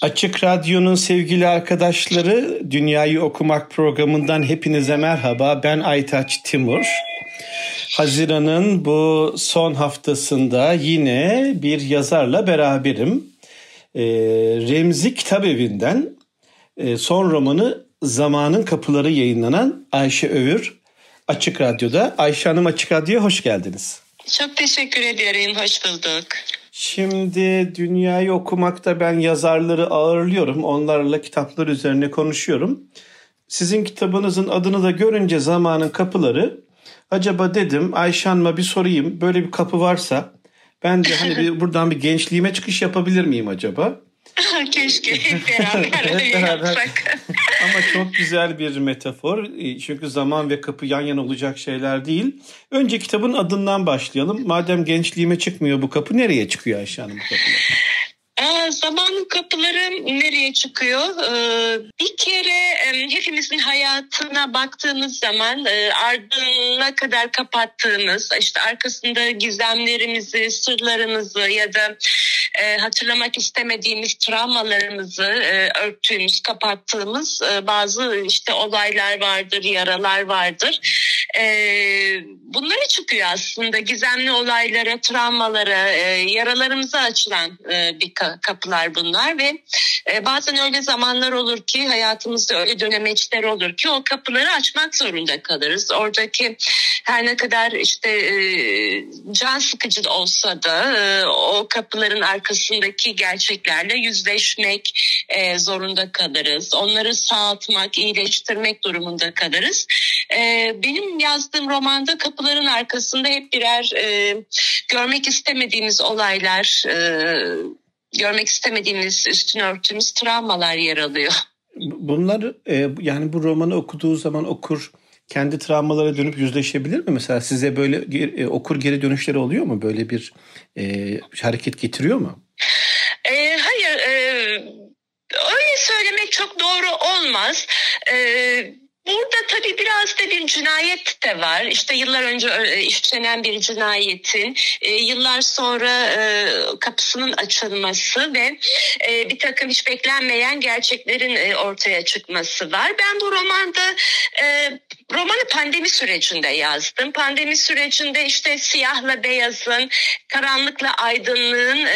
Açık Radyo'nun sevgili arkadaşları Dünyayı Okumak programından hepinize merhaba. Ben Aytaç Timur. Haziran'ın bu son haftasında yine bir yazarla beraberim. E, Remzi Kitabevi'nden e, son romanı Zamanın Kapıları yayınlanan Ayşe Övür Açık Radyo'da. Ayşe Hanım Açık Radyo'ya hoş geldiniz. Çok teşekkür ediyorum, hoş bulduk. Şimdi dünyayı okumakta ben yazarları ağırlıyorum. Onlarla kitaplar üzerine konuşuyorum. Sizin kitabınızın adını da görünce zamanın kapıları acaba dedim Ayşe Hanım'a bir sorayım. Böyle bir kapı varsa ben de hani bir, buradan bir gençliğime çıkış yapabilir miyim acaba? Keşke hep beraber öyle yapsak. Ama çok güzel bir metafor. Çünkü zaman ve kapı yan yana olacak şeyler değil. Önce kitabın adından başlayalım. Madem gençliğime çıkmıyor bu kapı nereye çıkıyor Ayşe Hanım bu kapılar? Zamanın kapıları nereye çıkıyor? Bir kere hepimizin hayatına baktığımız zaman ardına kadar kapattığımız, işte arkasında gizemlerimizi, sırlarımızı ya da hatırlamak istemediğimiz travmalarımızı örttüğümüz, kapattığımız bazı işte olaylar vardır, yaralar vardır. Bunları çıkıyor aslında gizemli olaylara, travmalara, yaralarımıza açılan bir kapılar bunlar ve e, bazen öyle zamanlar olur ki hayatımızda öyle dönemeçler olur ki o kapıları açmak zorunda kalırız. Oradaki her ne kadar işte e, can sıkıcı olsa da e, o kapıların arkasındaki gerçeklerle yüzleşmek e, zorunda kalırız. Onları sağaltmak, iyileştirmek durumunda kalırız. E, benim yazdığım romanda kapıların arkasında hep birer e, görmek istemediğimiz olaylar, e, görmek istemediğimiz üstün örtümüz travmalar yer alıyor. Bunlar e, yani bu romanı okuduğu zaman okur kendi travmalara dönüp yüzleşebilir mi? Mesela size böyle e, okur geri dönüşleri oluyor mu? Böyle bir e, hareket getiriyor mu? E, hayır, e, öyle söylemek çok doğru olmaz. E, Burada tabii biraz da bir cinayet de var. İşte yıllar önce e, işlenen bir cinayetin e, yıllar sonra e, kapısının açılması ve bir takım hiç beklenmeyen gerçeklerin ortaya çıkması var. Ben bu romanda romanı pandemi sürecinde yazdım. Pandemi sürecinde işte siyahla beyazın, karanlıkla aydınlığın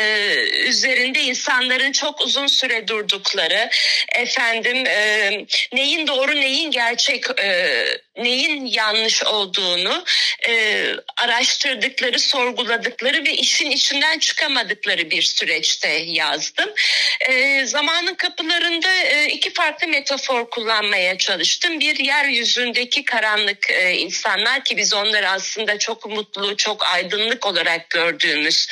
üzerinde insanların çok uzun süre durdukları, efendim neyin doğru neyin gerçek e, neyin yanlış olduğunu e, araştırdıkları, sorguladıkları ve işin içinden çıkamadıkları bir süreçte yazdım. E, zamanın kapılarında e, iki farklı metafor kullanmaya çalıştım. Bir yeryüzündeki karanlık e, insanlar ki biz onları aslında çok mutlu, çok aydınlık olarak gördüğümüz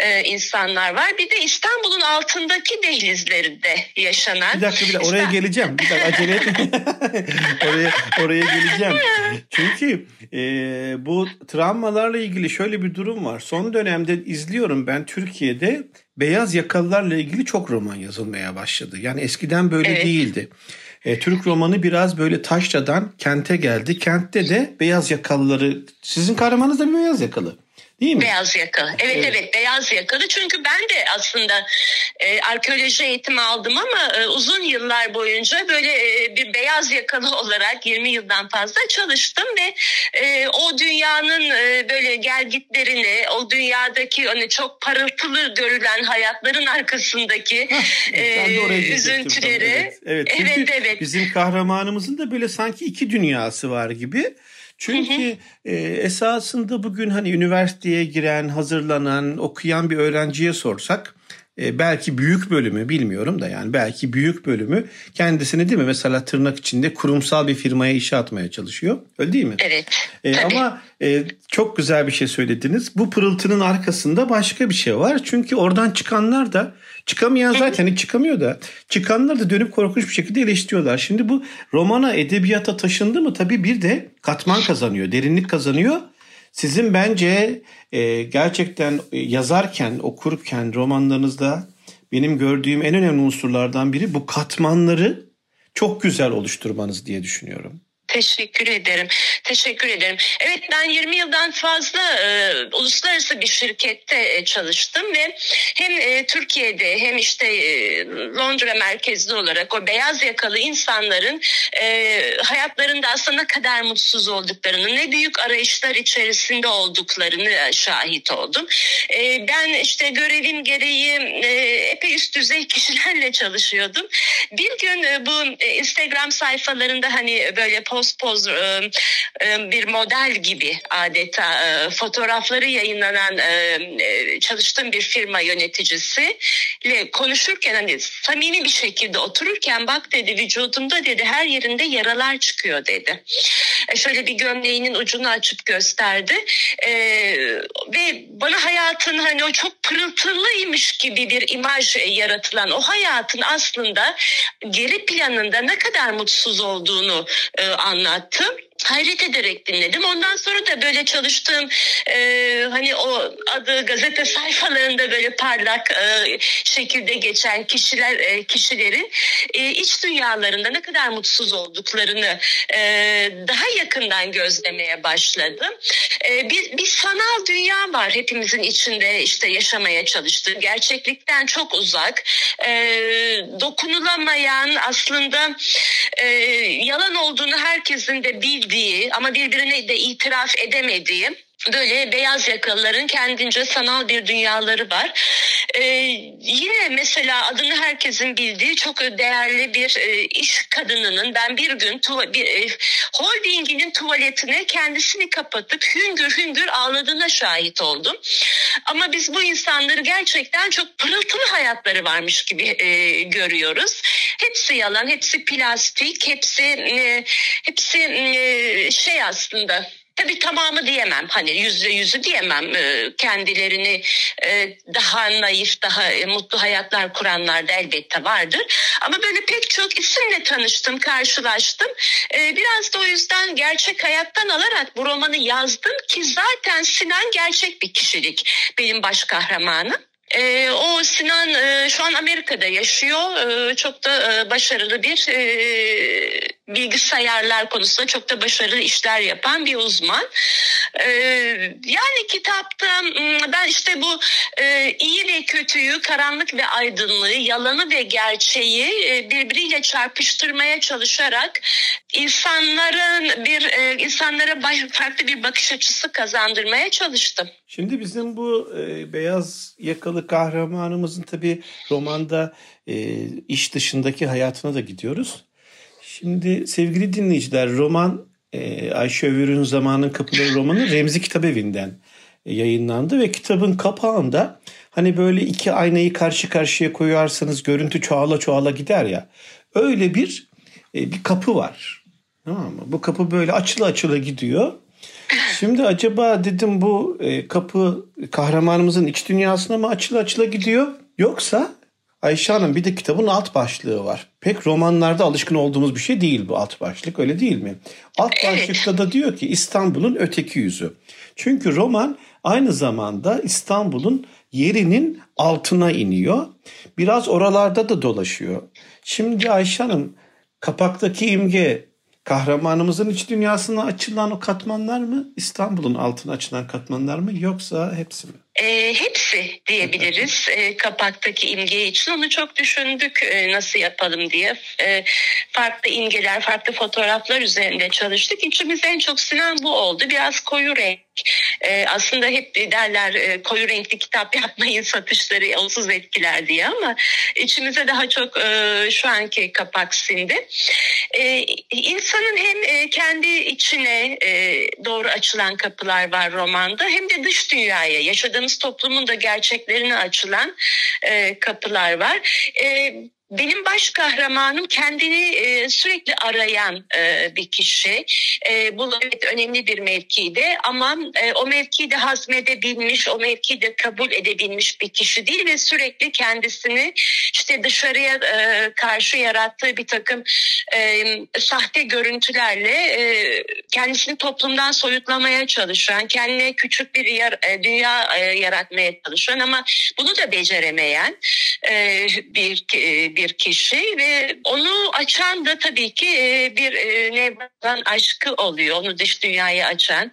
e, insanlar var. Bir de İstanbul'un altındaki dehlizlerinde yaşanan. Bir dakika bir dakika oraya geleceğim. Bir dakika acele oraya, oraya geleceğim. Çünkü e, bu travmalarla ilgili şöyle bir durum var. Son dönemde izliyorum ben Türkiye'de beyaz yakalılarla ilgili çok roman yazılmaya başladı. Yani eskiden böyle evet. değildi. E, Türk romanı biraz böyle taşradan kente geldi. Kentte de beyaz yakalıları, sizin kahramanınız da bir beyaz yakalı. Değil mi? Beyaz yakalı. Evet, evet evet beyaz yakalı. Çünkü ben de aslında e, arkeoloji eğitimi aldım ama e, uzun yıllar boyunca böyle e, bir beyaz yakalı olarak 20 yıldan fazla çalıştım ve e, o dünyanın e, böyle gelgitlerini, o dünyadaki hani çok parıltılı görülen hayatların arkasındaki e, üzüntüleri. Evet, evet. evet, evet. Bizim kahramanımızın da böyle sanki iki dünyası var gibi. Çünkü e, esasında bugün hani üniversiteye giren, hazırlanan, okuyan bir öğrenciye sorsak e, belki büyük bölümü bilmiyorum da yani belki büyük bölümü kendisini değil mi mesela tırnak içinde kurumsal bir firmaya işe atmaya çalışıyor. Öyle değil mi? Evet. E, ama e, çok güzel bir şey söylediniz. Bu pırıltının arkasında başka bir şey var. Çünkü oradan çıkanlar da çıkamayan zaten hiç çıkamıyor da çıkanlar da dönüp korkunç bir şekilde eleştiriyorlar. Şimdi bu romana edebiyata taşındı mı tabii bir de katman kazanıyor, derinlik kazanıyor. Sizin bence e, gerçekten yazarken, okurken romanlarınızda benim gördüğüm en önemli unsurlardan biri bu katmanları çok güzel oluşturmanız diye düşünüyorum. Teşekkür ederim. Teşekkür ederim. Evet ben 20 yıldan fazla e, uluslararası bir şirkette e, çalıştım ve hem e, Türkiye'de hem işte e, Londra merkezli olarak o beyaz yakalı insanların e, hayatlarında aslında ne kadar mutsuz olduklarını, ne büyük arayışlar içerisinde olduklarını e, şahit oldum. E, ben işte görevim gereği e, epey üst düzey kişilerle çalışıyordum. Bir gün e, bu e, Instagram sayfalarında hani böyle post poz e, e, bir model gibi adeta e, fotoğrafları yayınlanan çalıştığım bir firma yöneticisi ile konuşurken hani samimi bir şekilde otururken bak dedi vücudumda dedi her yerinde yaralar çıkıyor dedi. Şöyle bir gömleğinin ucunu açıp gösterdi ve bana hayatın hani o çok pırıltılıymış gibi bir imaj yaratılan o hayatın aslında geri planında ne kadar mutsuz olduğunu e, anlattı hayret ederek dinledim. Ondan sonra da böyle çalıştığım e, hani o adı gazete sayfalarında böyle parlak e, şekilde geçen kişiler e, kişilerin e, iç dünyalarında ne kadar mutsuz olduklarını e, daha yakından gözlemeye başladım. E, bir, bir sanal dünya var hepimizin içinde işte yaşamaya çalıştığı gerçeklikten çok uzak e, dokunulamayan aslında e, yalan olduğunu herkesin de bildiği bildiği ama birbirine de itiraf edemediği böyle beyaz yakalıların kendince sanal bir dünyaları var. Ee, yine mesela adını herkesin bildiği çok değerli bir e, iş kadınının ben bir gün tuva, bir e, holdinginin tuvaletine kendisini kapatıp hüngür hüngür ağladığına şahit oldum. Ama biz bu insanları gerçekten çok pırıltılı hayatları varmış gibi e, görüyoruz. Hepsi yalan, hepsi plastik, hepsi e, hepsi e, şey aslında. Tabii tamamı diyemem. Hani yüzde yüzü diyemem. Ee, kendilerini e, daha naif daha e, mutlu hayatlar kuranlar da elbette vardır. Ama böyle pek çok isimle tanıştım karşılaştım. Biraz da o yüzden gerçek hayattan alarak bu romanı yazdım ki zaten Sinan gerçek bir kişilik benim baş kahramanım. E, o Sinan e, şu an Amerika'da yaşıyor. E, çok da e, başarılı bir e, bilgisayarlar konusunda çok da başarılı işler yapan bir uzman. E, yani kitapta ben işte bu e, iyi ve kötüyü, karanlık ve aydınlığı, yalanı ve gerçeği e, birbiriyle çarpıştırmaya çalışarak insanların bir e, insanlara farklı bir bakış açısı kazandırmaya çalıştım. Şimdi bizim bu e, beyaz yakalı kahramanımızın tabii romanda iş dışındaki hayatına da gidiyoruz. Şimdi sevgili dinleyiciler roman e, Ayşe Övür'ün Zamanın Kapıları romanı Remzi Kitabevi'nden e, yayınlandı ve kitabın kapağında hani böyle iki aynayı karşı karşıya koyarsanız görüntü çoğala çoğala gider ya öyle bir e, bir kapı var. Tamam mı? Bu kapı böyle açılı açılı gidiyor Şimdi acaba dedim bu e, kapı kahramanımızın iç dünyasına mı açıla açıla gidiyor? Yoksa Ayşe Hanım bir de kitabın alt başlığı var. Pek romanlarda alışkın olduğumuz bir şey değil bu alt başlık öyle değil mi? Alt başlıkta da diyor ki İstanbul'un öteki yüzü. Çünkü roman aynı zamanda İstanbul'un yerinin altına iniyor. Biraz oralarda da dolaşıyor. Şimdi Ayşe Hanım kapaktaki imge kahramanımızın iç dünyasına açılan o katmanlar mı? İstanbul'un altına açılan katmanlar mı? Yoksa hepsi mi? E, hepsi diyebiliriz e, kapaktaki imge için. Onu çok düşündük e, nasıl yapalım diye. E, farklı imgeler, farklı fotoğraflar üzerinde çalıştık. İçimiz en çok sinen bu oldu. Biraz koyu renk. E, aslında hep derler e, koyu renkli kitap yapmayın satışları olsuz etkiler diye ama içimize daha çok e, şu anki kapak sindi. E, insanın hem e, kendi içine e, doğru açılan kapılar var romanda hem de dış dünyaya yaşadığımız yaşadığımız toplumun da gerçeklerini açılan e, kapılar var. E, benim baş kahramanım kendini e, sürekli arayan e, bir kişi. E, bu evet önemli bir mevkide ama e, o mevkide hazmedebilmiş, o mevkide kabul edebilmiş bir kişi değil ve sürekli kendisini işte dışarıya e, karşı yarattığı bir takım e, sahte görüntülerle e, kendisini toplumdan soyutlamaya çalışan, kendine küçük bir yer, e, dünya e, yaratmaya çalışan ama bunu da beceremeyen e, bir e, bir kişi ve onu açan da tabii ki e, bir e, Nevran aşkı oluyor. Onu dış dünyaya açan.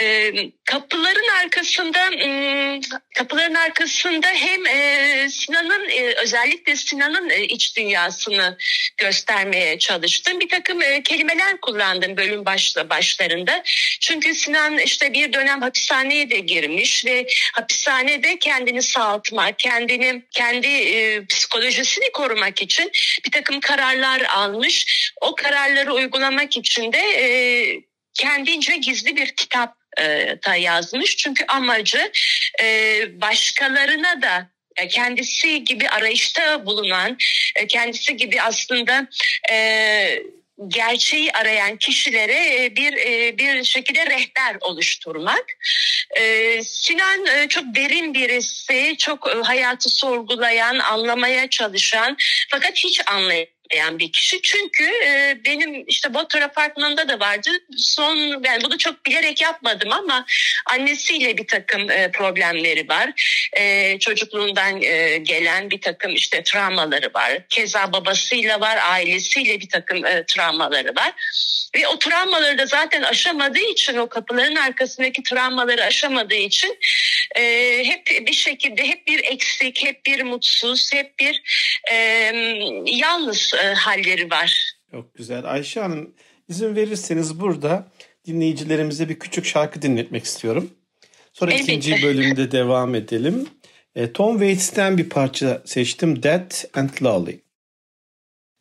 E, kapıların arkasında hmm, kapıların arkasında hem Sinan'ın özellikle Sinan'ın iç dünyasını göstermeye çalıştım. Bir takım kelimeler kullandım bölüm başla başlarında. Çünkü Sinan işte bir dönem hapishaneye de girmiş ve hapishanede kendini sağaltmak, kendini kendi psikolojisini korumak için bir takım kararlar almış. O kararları uygulamak için de e, kendince gizli bir kitap e, da yazmış. Çünkü amacı e, başkalarına da e, kendisi gibi arayışta bulunan, kendisi gibi aslında gerçeği arayan kişilere e, bir e, bir şekilde rehber oluşturmak. E, Sinan çok derin birisi, çok hayatı sorgulayan, anlamaya çalışan fakat hiç anlayamayan yani bir kişi. Çünkü e, benim işte Botor apartmanında da vardı. Son yani bunu çok bilerek yapmadım ama annesiyle bir takım e, problemleri var. E, çocukluğundan e, gelen bir takım işte travmaları var. Keza babasıyla var, ailesiyle bir takım e, travmaları var. Ve o travmaları da zaten aşamadığı için o kapıların arkasındaki travmaları aşamadığı için e, hep bir şekilde hep bir eksik, hep bir mutsuz, hep bir e, yalnız e, halleri var. Çok güzel. Ayşe Hanım izin verirseniz burada dinleyicilerimize bir küçük şarkı dinletmek istiyorum. Sonra Elbette. ikinci bölümde devam edelim. E, Tom Waits'ten bir parça seçtim. Dead and Lolly.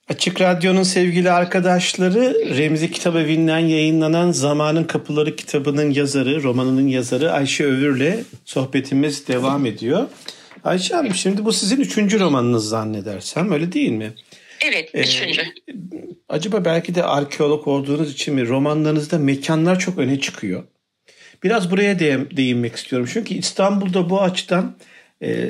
Açık Radyo'nun sevgili arkadaşları Remzi Kitap Evi'nden yayınlanan Zamanın Kapıları kitabının yazarı, romanının yazarı Ayşe Övür'le sohbetimiz devam ediyor. Ayşe Hanım şimdi bu sizin üçüncü romanınız zannedersem öyle değil mi? Evet, ee, üçüncü. Ee, acaba belki de arkeolog olduğunuz için mi romanlarınızda mekanlar çok öne çıkıyor? Biraz buraya değinmek istiyorum. Çünkü İstanbul'da bu açıdan e,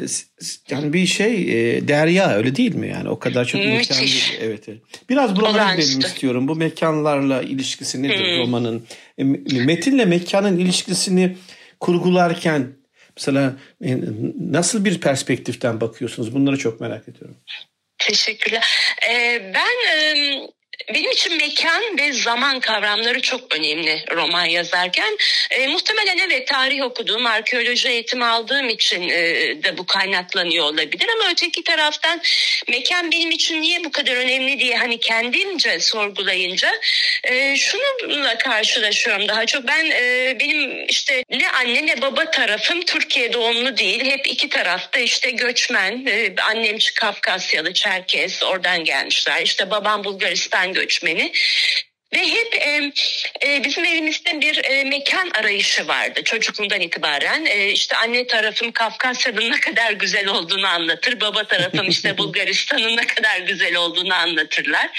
yani bir şey e, derya öyle değil mi yani o kadar çok Müthiş. mekan değil. Evet, evet. Biraz buralara gidelim istiyorum. Bu mekanlarla ilişkisi nedir hmm. romanın? E, metinle mekanın ilişkisini kurgularken mesela e, nasıl bir perspektiften bakıyorsunuz? Bunları çok merak ediyorum. Teşekkürler. Ee, ben e, benim için mekan ve zaman kavramları çok önemli roman yazarken. E, muhtemelen evet tarih okuduğum, arkeoloji eğitimi aldığım için e, de bu kaynaklanıyor olabilir ama öteki taraftan mekan benim için niye bu kadar önemli diye hani kendimce sorgulayınca e, şununla karşılaşıyorum daha çok. Ben e, benim işte ne anne ne baba tarafım Türkiye doğumlu değil. Hep iki tarafta işte göçmen, e, annem Kafkasyalı, Çerkes oradan gelmişler. İşte babam Bulgaristan göçmeni. Ve hep e, e, bizim evimizde bir e, mekan arayışı vardı çocukluğundan itibaren. E, işte anne tarafım Kafkasya'nın ne kadar güzel olduğunu anlatır. Baba tarafım işte Bulgaristan'ın ne kadar güzel olduğunu anlatırlar.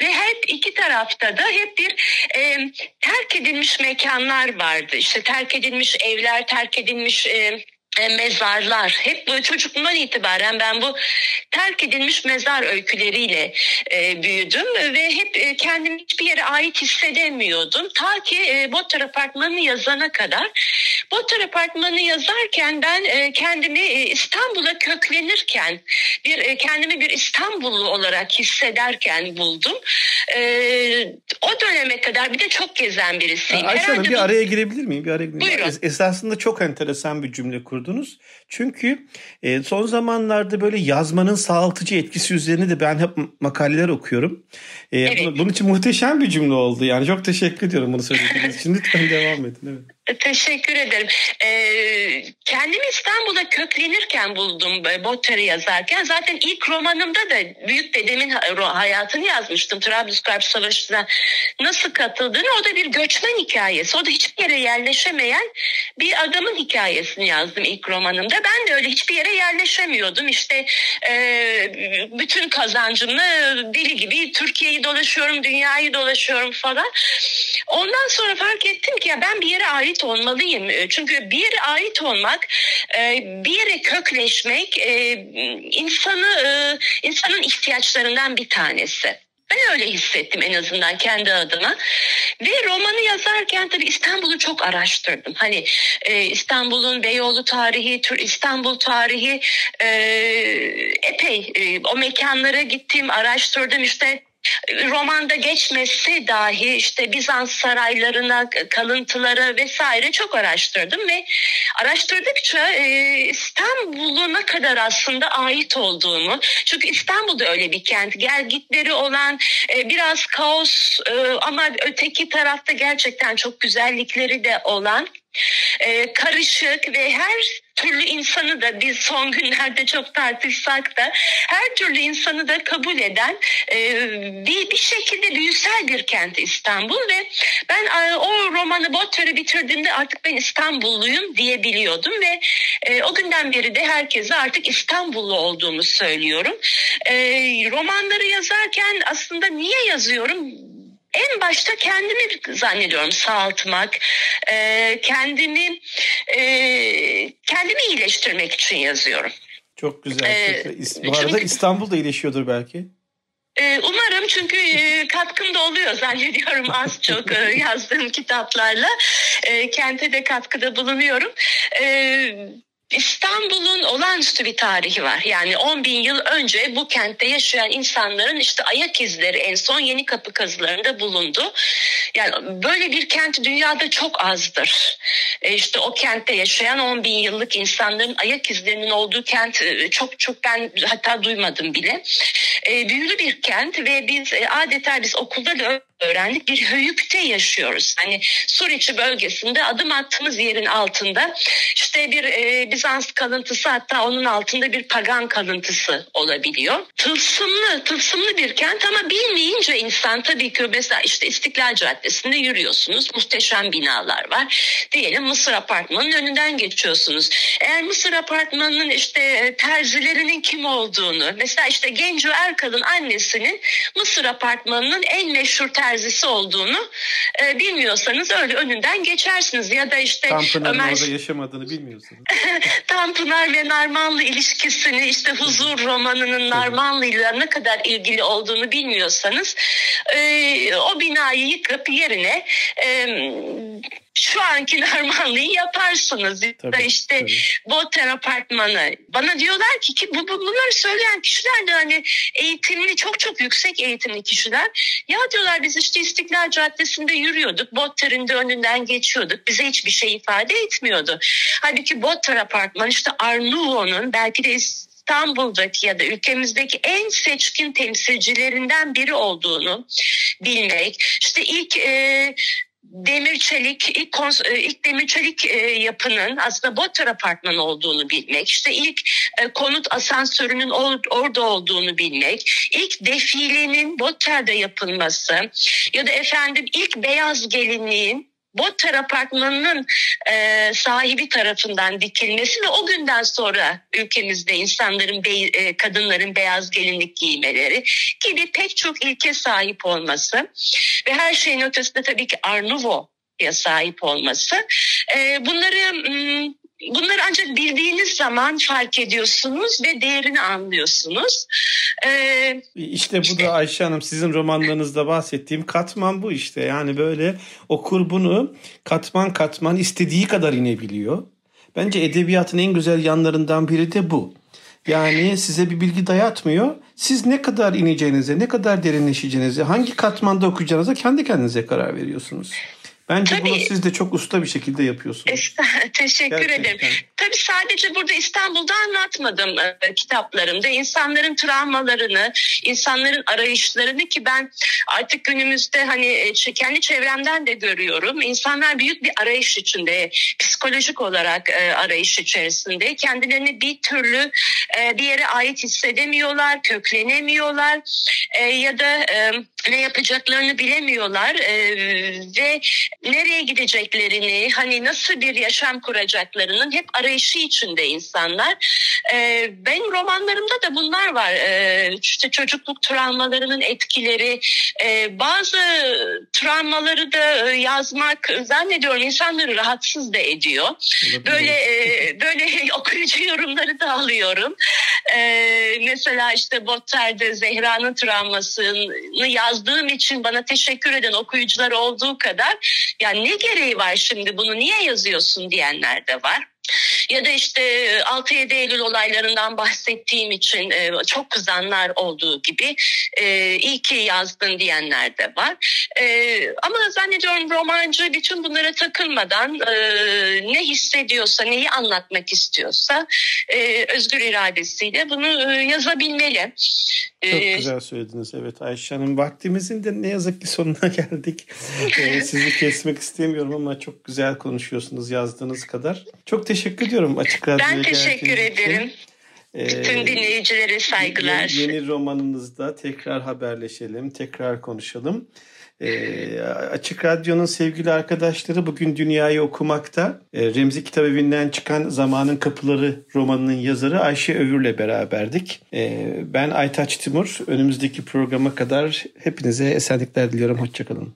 Ve hep iki tarafta da hep bir e, terk edilmiş mekanlar vardı. İşte terk edilmiş evler, terk edilmiş... E, mezarlar hep bu çocukluğumdan itibaren ben bu terk edilmiş mezar öyküleriyle e, büyüdüm ve hep e, kendimi hiçbir yere ait hissedemiyordum ta ki e, Botter Apartmanı yazana kadar Botter Apartmanı yazarken ben e, kendimi e, İstanbul'a köklenirken bir e, kendimi bir İstanbullu olarak hissederken buldum e, o döneme kadar bir de çok gezen birisiyim. Ayşe Hanım bir bu... araya girebilir miyim? Bir araya girebilir miyim? Buyurun. Es- esasında çok enteresan bir cümle kurdum kurdunuz. Çünkü e, son zamanlarda böyle yazmanın sağaltıcı etkisi üzerine de ben hep makaleler okuyorum. E, evet. bunun, için muhteşem bir cümle oldu. Yani çok teşekkür ediyorum bunu söylediğiniz için. Lütfen devam edin. Evet. Teşekkür ederim. Ee, kendimi İstanbul'a köklenirken buldum Botter'ı yazarken. Zaten ilk romanımda da büyük dedemin hayatını yazmıştım. Trablusgarp Savaşı'na nasıl katıldığını. O da bir göçmen hikayesi. O da hiçbir yere yerleşemeyen bir adamın hikayesini yazdım ilk romanımda. Ben de öyle hiçbir yere yerleşemiyordum. İşte e, bütün kazancımı deli gibi Türkiye'yi dolaşıyorum, dünyayı dolaşıyorum falan. Ondan sonra fark ettim ki ya ben bir yere ait olmalıyım. E, çünkü bir yere ait olmak, bir yere kökleşmek e, insanı insanın ihtiyaçlarından bir tanesi. Ben öyle hissettim en azından kendi adıma. Ve romanı yazarken tabii İstanbul'u çok araştırdım. Hani e, İstanbul'un Beyoğlu tarihi, İstanbul tarihi e, epey e, o mekanlara gittim, araştırdım. işte romanda geçmesi dahi işte Bizans saraylarına, kalıntılara vesaire çok araştırdım ve araştırdıkça e, İstanbul'u ne kadar aslında ait olduğumu çünkü İstanbul'da öyle bir kent gel gitleri olan e, biraz kaos e, ama öteki tarafta gerçekten çok güzellikleri de olan e, karışık ve her türlü insanı da biz son günlerde çok tartışsak da her türlü insanı da kabul eden e, bir, bir şekilde büyüsel bir kent İstanbul ve ben e, o romanı Botter'ı bitirdiğimde artık ben İstanbulluyum diyebiliyordum ve e, o günden beri de herkese artık İstanbullu olduğumu söylüyorum. E, romanları yazarken aslında niye yazıyorum? En başta kendimi zannediyorum sağaltmak, e, kendimi e, kendimi iyileştirmek için yazıyorum. Çok güzel. Ee, Bu arada çünkü, İstanbul'da iyileşiyordur belki. E, umarım çünkü e, katkım da oluyor zannediyorum az çok e, yazdığım kitaplarla. Kente de katkıda bulunuyorum. İstanbul'un olağanüstü bir tarihi var. Yani 10 bin yıl önce bu kentte yaşayan insanların işte ayak izleri en son yeni kapı kazılarında bulundu. Yani böyle bir kent dünyada çok azdır. E işte o kentte yaşayan 10 bin yıllık insanların ayak izlerinin olduğu kent e, çok çok ben hatta duymadım bile. E, büyülü bir kent ve biz e, adeta biz okulda da öğrendik. Bir höyükte yaşıyoruz. Hani Suriçi bölgesinde adım attığımız yerin altında işte bir e, Bizans kalıntısı hatta onun altında bir pagan kalıntısı olabiliyor. Tılsımlı, tılsımlı bir kent ama bilmeyince insan tabii ki mesela işte İstiklal Caddesi'nde yürüyorsunuz. Muhteşem binalar var. Diyelim Mısır Apartmanı'nın önünden geçiyorsunuz. Eğer Mısır Apartmanı'nın işte e, terzilerinin kim olduğunu mesela işte Genco Erkal'ın annesinin Mısır Apartmanı'nın en meşhur terzi terzisi olduğunu e, bilmiyorsanız öyle önünden geçersiniz. Ya da işte Tanpınar'ın Ömer... orada yaşamadığını bilmiyorsunuz. Tanpınar ve Narmanlı ilişkisini işte Huzur romanının Narmanlı ile ne kadar ilgili olduğunu bilmiyorsanız e, o binayı yıkıp yerine e, şu anki Narmanlı'yı yaparsınız. Tabii, da işte tabii. Boten apartmanı. Bana diyorlar ki ki bu, bu bunları söyleyen kişiler de hani eğitimli çok çok yüksek eğitimli kişiler. Ya diyorlar biz işte İstiklal Caddesi'nde yürüyorduk. Botter'in de önünden geçiyorduk. Bize hiçbir şey ifade etmiyordu. Halbuki Botter apartmanı işte Arnavut'un belki de İstanbul'daki ya da ülkemizdeki en seçkin temsilcilerinden biri olduğunu bilmek. İşte ilk e, demir çelik ilk, e, ilk demir çelik e, yapının aslında Botter apartman olduğunu bilmek, işte ilk e, konut asansörünün or, orada olduğunu bilmek, ilk defilenin Botter'da yapılması ya da efendim ilk beyaz gelinliğin Botter Apartmanı'nın e, sahibi tarafından dikilmesi ve o günden sonra ülkemizde insanların, be, e, kadınların beyaz gelinlik giymeleri gibi pek çok ilke sahip olması ve her şeyin ötesinde tabii ki Arnavut'a sahip olması. E, bunları... M- Bunları ancak bildiğiniz zaman fark ediyorsunuz ve değerini anlıyorsunuz. Ee, işte bu da Ayşe Hanım sizin romanlarınızda bahsettiğim katman bu işte. Yani böyle okur bunu katman katman istediği kadar inebiliyor. Bence edebiyatın en güzel yanlarından biri de bu. Yani size bir bilgi dayatmıyor. Siz ne kadar ineceğinize, ne kadar derinleşeceğinize, hangi katmanda okuyacağınıza kendi kendinize karar veriyorsunuz. Bence Tabii, bunu siz de çok usta bir şekilde yapıyorsunuz. Teşekkür Gerçekten. ederim. Tabii sadece burada İstanbul'da anlatmadım e, kitaplarımda. İnsanların travmalarını, insanların arayışlarını ki ben artık günümüzde hani e, kendi çevremden de görüyorum. İnsanlar büyük bir arayış içinde, psikolojik olarak e, arayış içerisinde. Kendilerini bir türlü e, bir yere ait hissedemiyorlar, köklenemiyorlar e, ya da e, ne yapacaklarını bilemiyorlar e, ve nereye gideceklerini, hani nasıl bir yaşam kuracaklarının hep arayışı içinde insanlar. E, benim romanlarımda da bunlar var. E, işte çocukluk travmalarının etkileri, e, bazı travmaları da yazmak zannediyorum insanları rahatsız da ediyor. Böyle e, böyle okuyucu yorumları da alıyorum. E, mesela işte Botter'de Zehra'nın travmasını yazdığım için bana teşekkür eden okuyucular olduğu kadar yani ne gereği var şimdi bunu niye yazıyorsun diyenler de var. Ya da işte 6-7 Eylül olaylarından bahsettiğim için e, çok kızanlar olduğu gibi e, iyi ki yazdın diyenler de var. E, ama zannediyorum romancı bütün bunlara takılmadan ne hissediyorsa, neyi anlatmak istiyorsa özgür iradesiyle bunu yazabilmeli. Çok güzel söylediniz. Evet Ayşe Hanım. Vaktimizin de ne yazık ki sonuna geldik. Sizi kesmek istemiyorum ama çok güzel konuşuyorsunuz yazdığınız kadar. Çok teşekkür ediyorum açık radyoya Ben teşekkür ederim. Ee, Bütün dinleyicilere saygılar. Yeni, yeni romanınızda tekrar haberleşelim, tekrar konuşalım. E, Açık Radyo'nun sevgili arkadaşları bugün Dünyayı okumakta. E, Remzi Kitap Evi'nden çıkan Zamanın Kapıları romanının yazarı Ayşe Övür'le beraberdik. E, ben Aytaç Timur. Önümüzdeki programa kadar hepinize esenlikler diliyorum. Hoşçakalın.